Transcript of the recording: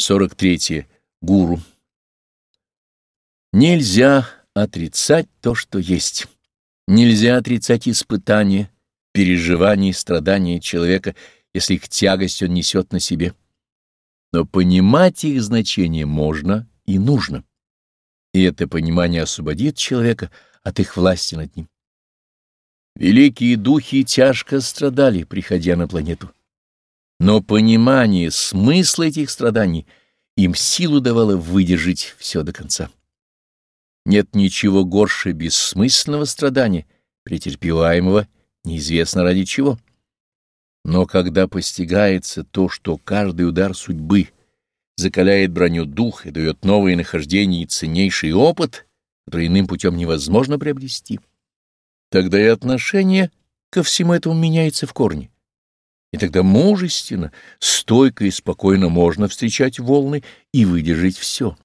43. Гуру. Нельзя отрицать то, что есть. Нельзя отрицать испытания, переживания и страдания человека, если их тягость он несет на себе. Но понимать их значение можно и нужно. И это понимание освободит человека от их власти над ним. Великие духи тяжко страдали, приходя на планету. Но понимание смысла этих страданий им силу давало выдержать все до конца. Нет ничего горше бессмысленного страдания, претерпеваемого неизвестно ради чего. Но когда постигается то, что каждый удар судьбы закаляет броню дух и дает новые нахождения и ценнейший опыт, который иным путем невозможно приобрести, тогда и отношение ко всему этому меняется в корне. И тогда мужественно, стойко и спокойно можно встречать волны и выдержать все.